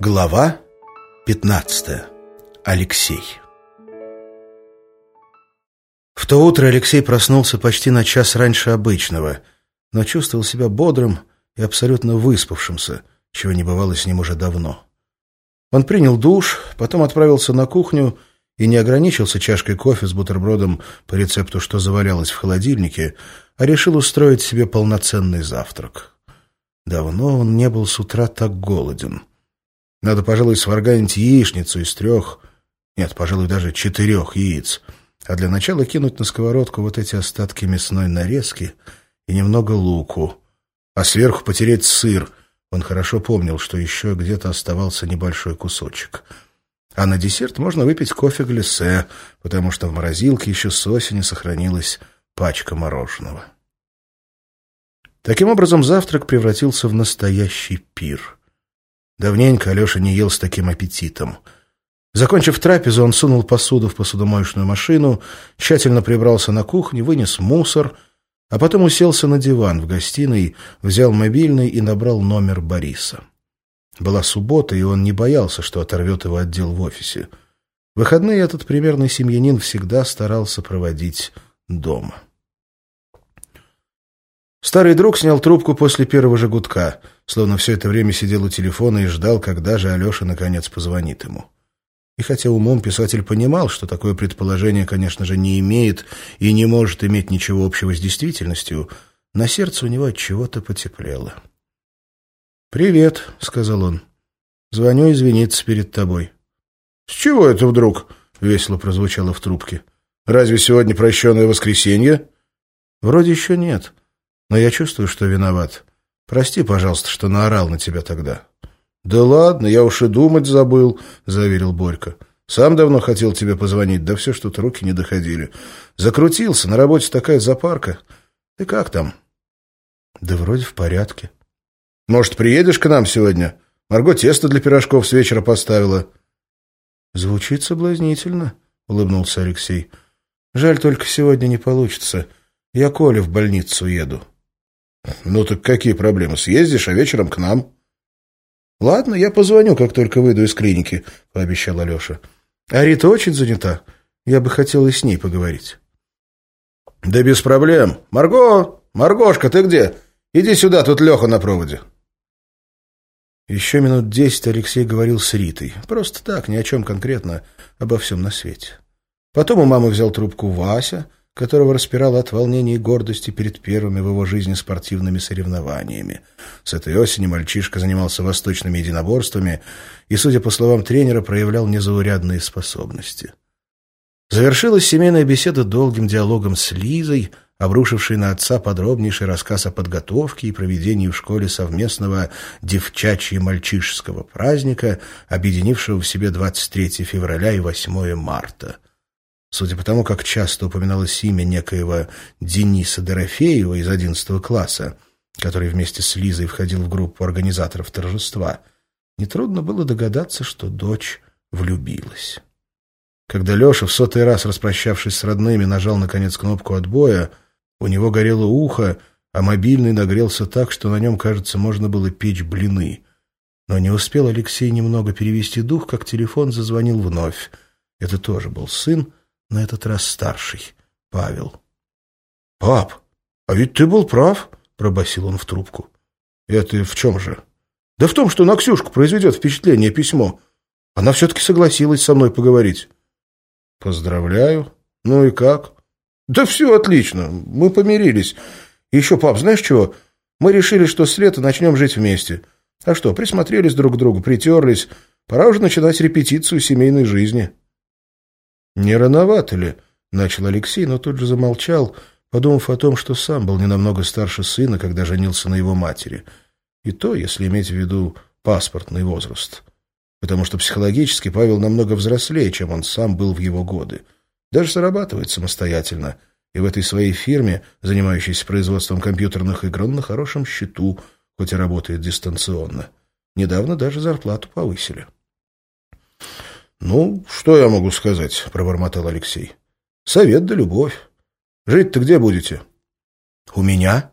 Глава 15. Алексей В то утро Алексей проснулся почти на час раньше обычного, но чувствовал себя бодрым и абсолютно выспавшимся, чего не бывало с ним уже давно. Он принял душ, потом отправился на кухню и не ограничился чашкой кофе с бутербродом по рецепту, что завалялось в холодильнике, а решил устроить себе полноценный завтрак. Давно он не был с утра так голоден — надо, пожалуй, сварганить яичницу из трех, нет, пожалуй, даже четырех яиц, а для начала кинуть на сковородку вот эти остатки мясной нарезки и немного луку, а сверху потереть сыр. Он хорошо помнил, что еще где-то оставался небольшой кусочек. А на десерт можно выпить кофе глиссе, потому что в морозилке еще с осени сохранилась пачка мороженого. Таким образом, завтрак превратился в настоящий пир — Давненько Алеша не ел с таким аппетитом. Закончив трапезу, он сунул посуду в посудомоечную машину, тщательно прибрался на кухне, вынес мусор, а потом уселся на диван в гостиной, взял мобильный и набрал номер Бориса. Была суббота, и он не боялся, что оторвет его отдел в офисе. Выходные этот примерный семьянин всегда старался проводить дома. Старый друг снял трубку после первого же гудка, словно все это время сидел у телефона и ждал, когда же Алеша наконец позвонит ему. И хотя умом писатель понимал, что такое предположение, конечно же, не имеет и не может иметь ничего общего с действительностью, на сердце у него от чего-то потеплело. «Привет», — сказал он. «Звоню извиниться перед тобой». «С чего это вдруг?» — весело прозвучало в трубке. «Разве сегодня прощенное воскресенье?» «Вроде еще нет». Но я чувствую, что виноват. Прости, пожалуйста, что наорал на тебя тогда». «Да ладно, я уж и думать забыл», — заверил Борька. «Сам давно хотел тебе позвонить, да все что-то руки не доходили. Закрутился, на работе такая запарка. Ты как там?» «Да вроде в порядке». «Может, приедешь к нам сегодня? Марго тесто для пирожков с вечера поставила». «Звучит соблазнительно», — улыбнулся Алексей. «Жаль, только сегодня не получится. Я Коле в больницу еду». «Ну так какие проблемы? Съездишь, а вечером к нам?» «Ладно, я позвоню, как только выйду из клиники», — пообещал Алеша. «А Рита очень занята. Я бы хотел и с ней поговорить». «Да без проблем. Марго! Маргошка, ты где? Иди сюда, тут Леха на проводе». Еще минут десять Алексей говорил с Ритой. Просто так, ни о чем конкретно, обо всем на свете. Потом у мамы взял трубку Вася — которого распирало от волнения и гордости перед первыми в его жизни спортивными соревнованиями. С этой осени мальчишка занимался восточными единоборствами и, судя по словам тренера, проявлял незаурядные способности. Завершилась семейная беседа долгим диалогом с Лизой, обрушившей на отца подробнейший рассказ о подготовке и проведении в школе совместного девчачье-мальчишеского праздника, объединившего в себе 23 февраля и 8 марта. Судя по тому, как часто упоминалось имя некоего Дениса Дорофеева из 11 класса, который вместе с Лизой входил в группу организаторов торжества, нетрудно было догадаться, что дочь влюбилась. Когда Леша, в сотый раз распрощавшись с родными, нажал, наконец, кнопку отбоя, у него горело ухо, а мобильный нагрелся так, что на нем, кажется, можно было печь блины. Но не успел Алексей немного перевести дух, как телефон зазвонил вновь. Это тоже был сын, на этот раз старший, Павел. — Пап, а ведь ты был прав, — пробасил он в трубку. — Это в чем же? — Да в том, что на Ксюшку произведет впечатление письмо. Она все-таки согласилась со мной поговорить. — Поздравляю. Ну и как? — Да все отлично. Мы помирились. еще, пап, знаешь чего? Мы решили, что с лета начнем жить вместе. А что, присмотрелись друг к другу, притерлись. Пора уже начинать репетицию семейной жизни. — «Не рановато ли?» — начал Алексей, но тут же замолчал, подумав о том, что сам был не намного старше сына, когда женился на его матери. И то, если иметь в виду паспортный возраст. Потому что психологически Павел намного взрослее, чем он сам был в его годы. Даже зарабатывает самостоятельно. И в этой своей фирме, занимающейся производством компьютерных игр, он на хорошем счету, хоть и работает дистанционно. Недавно даже зарплату повысили. «Ну, что я могу сказать?» — пробормотал Алексей. «Совет да любовь. Жить-то где будете?» «У меня?»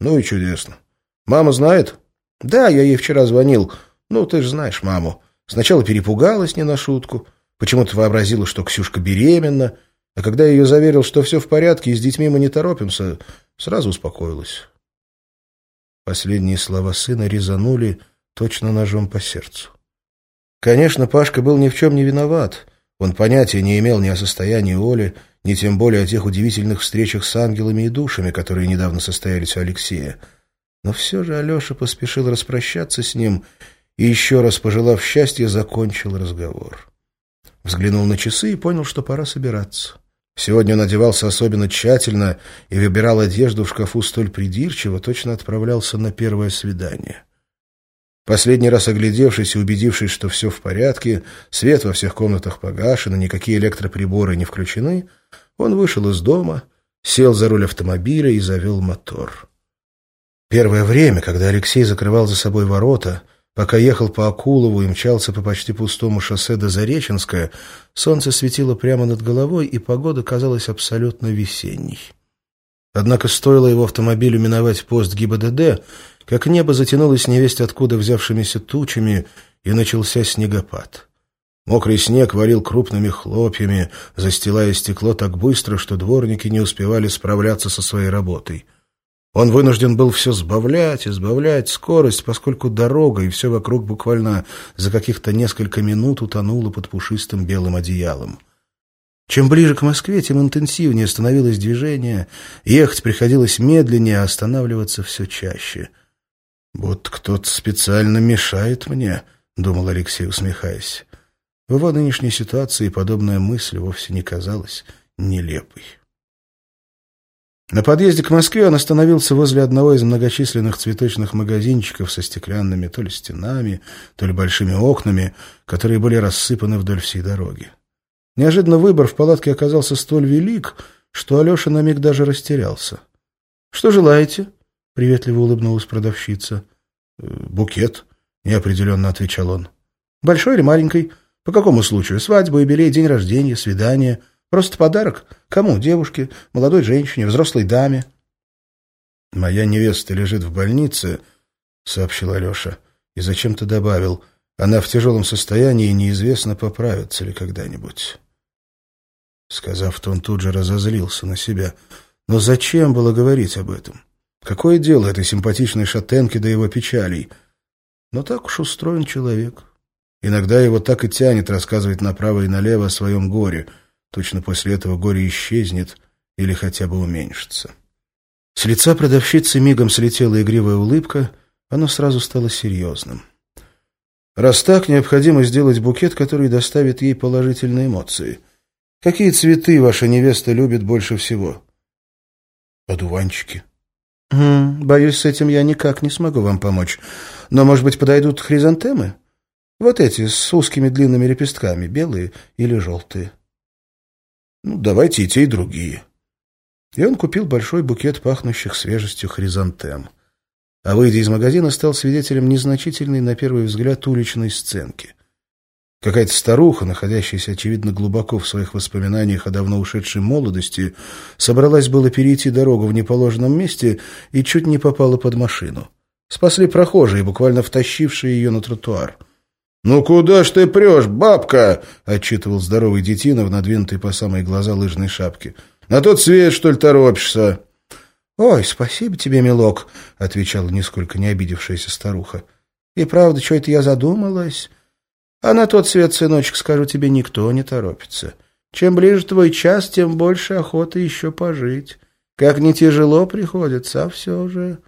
«Ну и чудесно. Мама знает?» «Да, я ей вчера звонил. Ну, ты же знаешь маму. Сначала перепугалась не на шутку. Почему-то вообразила, что Ксюшка беременна. А когда я ее заверил, что все в порядке и с детьми мы не торопимся, сразу успокоилась». Последние слова сына резанули точно ножом по сердцу. Конечно, Пашка был ни в чем не виноват. Он понятия не имел ни о состоянии Оли, ни тем более о тех удивительных встречах с ангелами и душами, которые недавно состоялись у Алексея. Но все же Алеша поспешил распрощаться с ним и, еще раз пожелав счастья, закончил разговор. Взглянул на часы и понял, что пора собираться. Сегодня он одевался особенно тщательно и выбирал одежду в шкафу столь придирчиво, точно отправлялся на первое свидание. Последний раз оглядевшись и убедившись, что все в порядке, свет во всех комнатах погашен и никакие электроприборы не включены, он вышел из дома, сел за руль автомобиля и завел мотор. Первое время, когда Алексей закрывал за собой ворота, пока ехал по Акулову и мчался по почти пустому шоссе до Зареченска, солнце светило прямо над головой, и погода казалась абсолютно весенней. Однако стоило его автомобилю миновать пост ГИБДД, как небо затянулось невесть откуда взявшимися тучами, и начался снегопад. Мокрый снег варил крупными хлопьями, застилая стекло так быстро, что дворники не успевали справляться со своей работой. Он вынужден был все сбавлять и сбавлять скорость, поскольку дорога и все вокруг буквально за каких-то несколько минут утонуло под пушистым белым одеялом. Чем ближе к Москве, тем интенсивнее становилось движение, ехать приходилось медленнее, а останавливаться все чаще — «Вот кто-то специально мешает мне», — думал Алексей, усмехаясь. В его нынешней ситуации подобная мысль вовсе не казалась нелепой. На подъезде к Москве он остановился возле одного из многочисленных цветочных магазинчиков со стеклянными то ли стенами, то ли большими окнами, которые были рассыпаны вдоль всей дороги. Неожиданно выбор в палатке оказался столь велик, что Алеша на миг даже растерялся. «Что желаете?» приветливо улыбнулась продавщица. «Э, «Букет», — неопределенно отвечал он. «Большой или маленький? По какому случаю? Свадьба, юбилей, день рождения, свидание? Просто подарок? Кому? Девушке, молодой женщине, взрослой даме?» «Моя невеста лежит в больнице», — сообщил Алеша, и зачем-то добавил. «Она в тяжелом состоянии и неизвестно, поправится ли когда-нибудь». Сказав то, он тут же разозлился на себя. Но зачем было говорить об этом? Какое дело этой симпатичной шатенке до его печалей? Но так уж устроен человек. Иногда его так и тянет рассказывать направо и налево о своем горе. Точно после этого горе исчезнет или хотя бы уменьшится. С лица продавщицы мигом слетела игривая улыбка, оно сразу стало серьезным. Раз так, необходимо сделать букет, который доставит ей положительные эмоции. Какие цветы ваша невеста любит больше всего? Одуванчики. «Боюсь, с этим я никак не смогу вам помочь. Но, может быть, подойдут хризантемы? Вот эти, с узкими длинными лепестками, белые или желтые?» «Ну, давайте и те, и другие». И он купил большой букет пахнущих свежестью хризантем. А выйдя из магазина, стал свидетелем незначительной, на первый взгляд, уличной сценки. Какая-то старуха, находящаяся, очевидно, глубоко в своих воспоминаниях о давно ушедшей молодости, собралась было перейти дорогу в неположенном месте и чуть не попала под машину. Спасли прохожие, буквально втащившие ее на тротуар. «Ну куда ж ты прешь, бабка?» — отчитывал здоровый детина в надвинутой по самые глаза лыжной шапке. «На тот свет, что ли, торопишься?» «Ой, спасибо тебе, милок», — отвечала нисколько не обидевшаяся старуха. «И правда, что это я задумалась?» А на тот свет, сыночек, скажу тебе, никто не торопится. Чем ближе твой час, тем больше охоты еще пожить. Как не тяжело приходится, а все же... —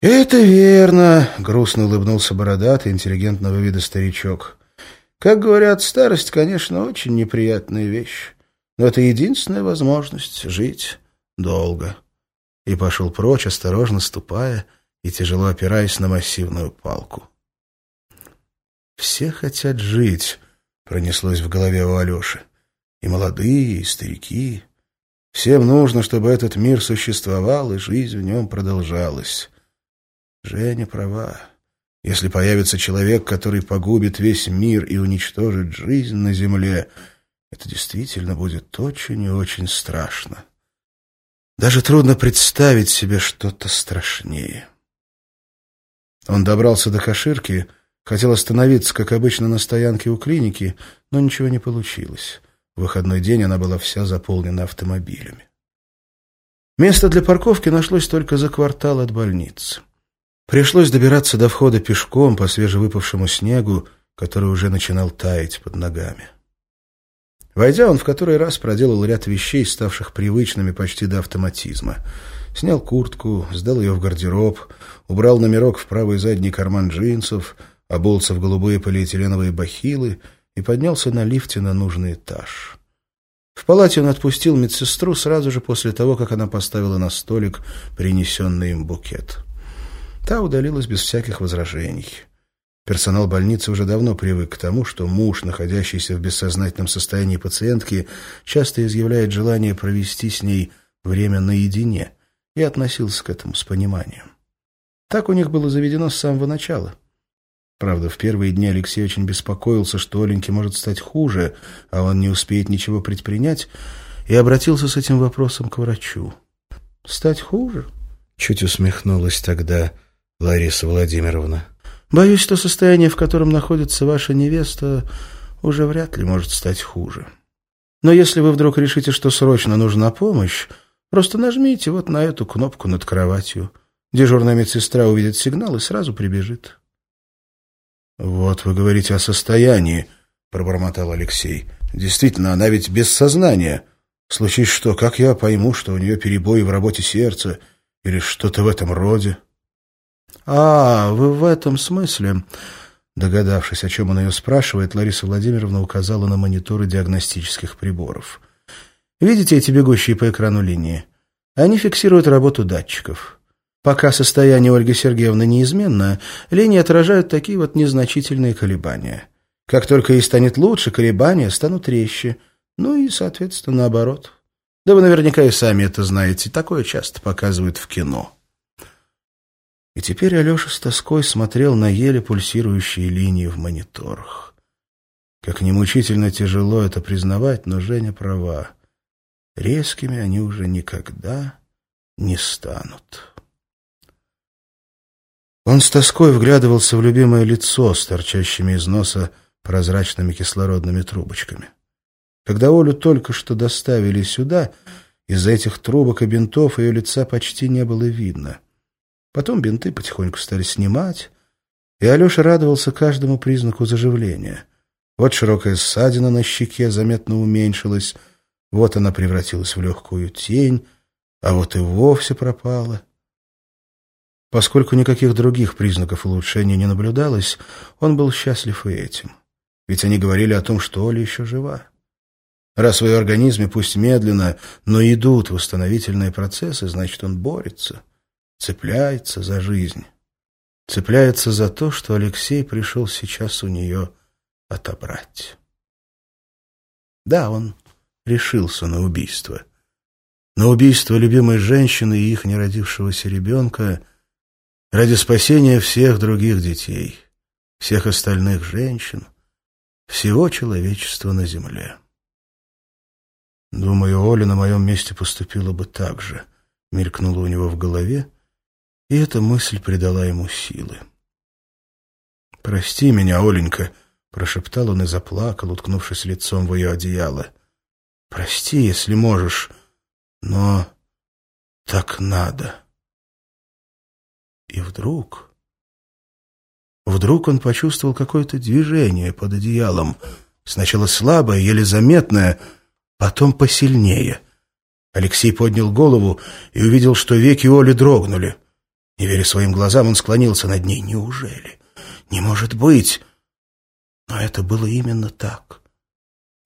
Это верно, — грустно улыбнулся бородатый, интеллигентного вида старичок. — Как говорят, старость, конечно, очень неприятная вещь, но это единственная возможность жить долго. И пошел прочь, осторожно ступая и тяжело опираясь на массивную палку. «Все хотят жить», — пронеслось в голове у Алеши. «И молодые, и старики. Всем нужно, чтобы этот мир существовал, и жизнь в нем продолжалась. Женя права. Если появится человек, который погубит весь мир и уничтожит жизнь на земле, это действительно будет очень и очень страшно. Даже трудно представить себе что-то страшнее. Он добрался до Каширки, хотел остановиться, как обычно, на стоянке у клиники, но ничего не получилось. В выходной день она была вся заполнена автомобилями. Место для парковки нашлось только за квартал от больницы. Пришлось добираться до входа пешком по свежевыпавшему снегу, который уже начинал таять под ногами. Войдя, он в который раз проделал ряд вещей, ставших привычными почти до автоматизма. Снял куртку, сдал ее в гардероб, убрал номерок в правый задний карман джинсов, обулся в голубые полиэтиленовые бахилы и поднялся на лифте на нужный этаж. В палате он отпустил медсестру сразу же после того, как она поставила на столик принесенный им букет. Та удалилась без всяких возражений. Персонал больницы уже давно привык к тому, что муж, находящийся в бессознательном состоянии пациентки, часто изъявляет желание провести с ней время наедине, и относился к этому с пониманием. Так у них было заведено с самого начала. Правда, в первые дни Алексей очень беспокоился, что Оленьке может стать хуже, а он не успеет ничего предпринять, и обратился с этим вопросом к врачу. «Стать хуже?» — чуть усмехнулась тогда Лариса Владимировна. Боюсь, что состояние, в котором находится ваша невеста, уже вряд ли может стать хуже. Но если вы вдруг решите, что срочно нужна помощь, просто нажмите вот на эту кнопку над кроватью. Дежурная медсестра увидит сигнал и сразу прибежит. — Вот вы говорите о состоянии, — пробормотал Алексей. — Действительно, она ведь без сознания. Случись что, как я пойму, что у нее перебои в работе сердца или что-то в этом роде? — «А, вы в этом смысле...» Догадавшись, о чем он ее спрашивает, Лариса Владимировна указала на мониторы диагностических приборов. «Видите эти бегущие по экрану линии? Они фиксируют работу датчиков. Пока состояние Ольги Сергеевны неизменно, линии отражают такие вот незначительные колебания. Как только ей станет лучше, колебания станут резче. Ну и, соответственно, наоборот. Да вы наверняка и сами это знаете. Такое часто показывают в кино». И теперь Алеша с тоской смотрел на еле пульсирующие линии в мониторах. Как немучительно тяжело это признавать, но Женя права. Резкими они уже никогда не станут. Он с тоской вглядывался в любимое лицо с торчащими из носа прозрачными кислородными трубочками. Когда Олю только что доставили сюда, из-за этих трубок и бинтов ее лица почти не было видно — Потом бинты потихоньку стали снимать, и Алеша радовался каждому признаку заживления. Вот широкая ссадина на щеке заметно уменьшилась, вот она превратилась в легкую тень, а вот и вовсе пропала. Поскольку никаких других признаков улучшения не наблюдалось, он был счастлив и этим. Ведь они говорили о том, что Оля еще жива. Раз в ее организме, пусть медленно, но идут восстановительные процессы, значит, он борется цепляется за жизнь, цепляется за то, что Алексей пришел сейчас у нее отобрать. Да, он решился на убийство. На убийство любимой женщины и их неродившегося ребенка ради спасения всех других детей, всех остальных женщин, всего человечества на земле. Думаю, Оля на моем месте поступила бы так же, мелькнула у него в голове, и эта мысль придала ему силы. «Прости меня, Оленька», — прошептал он и заплакал, уткнувшись лицом в ее одеяло. «Прости, если можешь, но так надо». И вдруг... Вдруг он почувствовал какое-то движение под одеялом. Сначала слабое, еле заметное, потом посильнее. Алексей поднял голову и увидел, что веки Оли дрогнули. Не веря своим глазам, он склонился над ней. Неужели? Не может быть! Но это было именно так.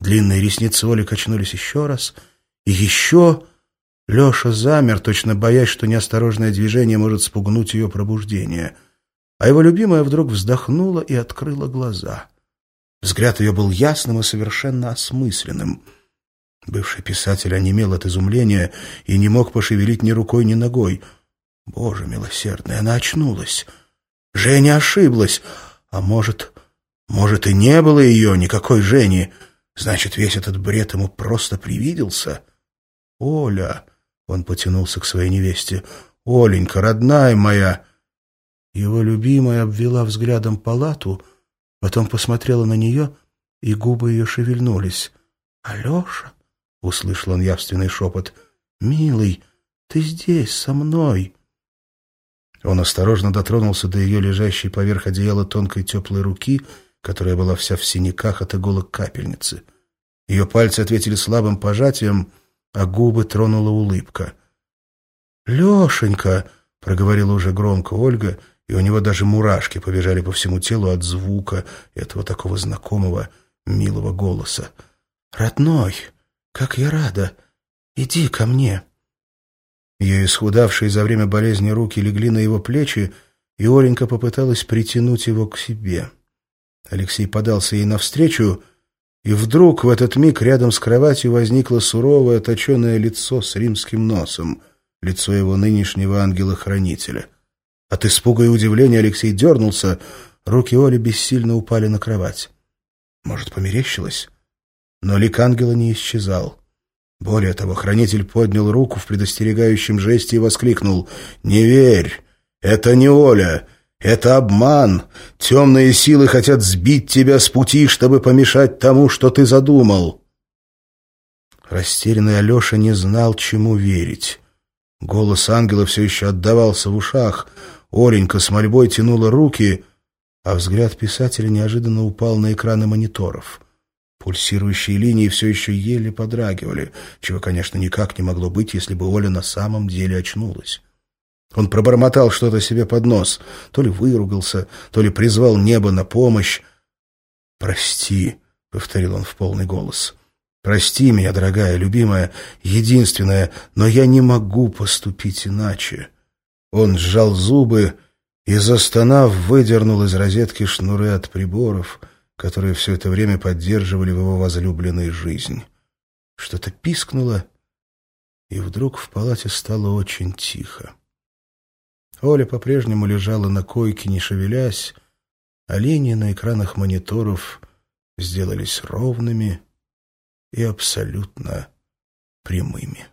Длинные ресницы Оли качнулись еще раз. И еще... Леша замер, точно боясь, что неосторожное движение может спугнуть ее пробуждение. А его любимая вдруг вздохнула и открыла глаза. Взгляд ее был ясным и совершенно осмысленным. Бывший писатель онемел от изумления и не мог пошевелить ни рукой, ни ногой — Боже милосердный, она очнулась. Женя ошиблась. А может, может и не было ее, никакой Жени. Значит, весь этот бред ему просто привиделся? Оля, Он потянулся к своей невесте. «Оленька, родная моя!» Его любимая обвела взглядом палату, потом посмотрела на нее, и губы ее шевельнулись. «Алеша!» — услышал он явственный шепот. «Милый, ты здесь, со мной!» Он осторожно дотронулся до ее лежащей поверх одеяла тонкой теплой руки, которая была вся в синяках от иголок капельницы. Ее пальцы ответили слабым пожатием, а губы тронула улыбка. «Лешенька!» — проговорила уже громко Ольга, и у него даже мурашки побежали по всему телу от звука этого такого знакомого, милого голоса. «Родной, как я рада! Иди ко мне!» Ее исхудавшие за время болезни руки легли на его плечи, и Оленька попыталась притянуть его к себе. Алексей подался ей навстречу, и вдруг в этот миг рядом с кроватью возникло суровое, точеное лицо с римским носом, лицо его нынешнего ангела-хранителя. От испуга и удивления Алексей дернулся, руки Оли бессильно упали на кровать. Может, померещилось? Но лик ангела не исчезал. Более того, хранитель поднял руку в предостерегающем жесте и воскликнул «Не верь! Это не Оля! Это обман! Темные силы хотят сбить тебя с пути, чтобы помешать тому, что ты задумал!» Растерянный Алеша не знал, чему верить. Голос ангела все еще отдавался в ушах. Оленька с мольбой тянула руки, а взгляд писателя неожиданно упал на экраны мониторов — Пульсирующие линии все еще еле подрагивали, чего, конечно, никак не могло быть, если бы Оля на самом деле очнулась. Он пробормотал что-то себе под нос, то ли выругался, то ли призвал небо на помощь. «Прости», — повторил он в полный голос, — «прости меня, дорогая, любимая, единственная, но я не могу поступить иначе». Он сжал зубы и, застонав, выдернул из розетки шнуры от приборов — которые все это время поддерживали в его возлюбленной жизнь. Что-то пискнуло, и вдруг в палате стало очень тихо. Оля по-прежнему лежала на койке, не шевелясь, а линии на экранах мониторов сделались ровными и абсолютно прямыми.